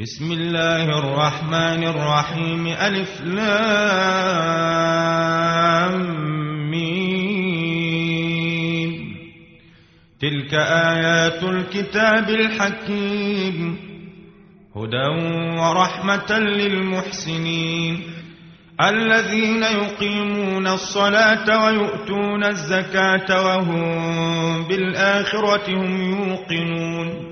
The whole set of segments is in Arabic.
بسم الله الرحمن الرحيم ألف لام ميم. تلك آيات الكتاب الحكيم هدى ورحمة للمحسنين. الذين يقيمون الصلاة ويؤتون الزكاة وهم بالآخرة هم يوقنون.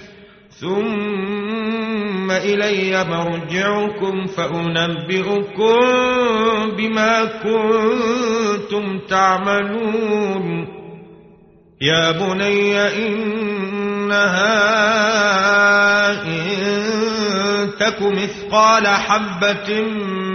ثم إلي مرجعكم فأنبئكم بما كنتم تعملون. يا بني إنها إن تك مثقال حبة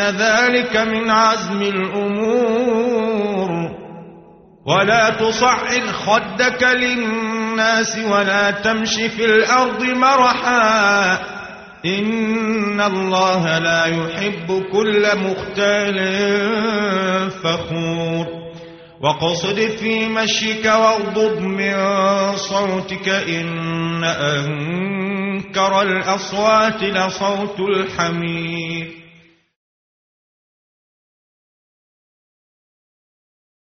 ذلك من عزم الأمور. ولا تصعد خدك للناس ولا تمش في الأرض مرحا. إن الله لا يحب كل مختال فخور. وقصد في مشيك واغضض من صوتك. إن أنكر الأصوات لصوت الحمير.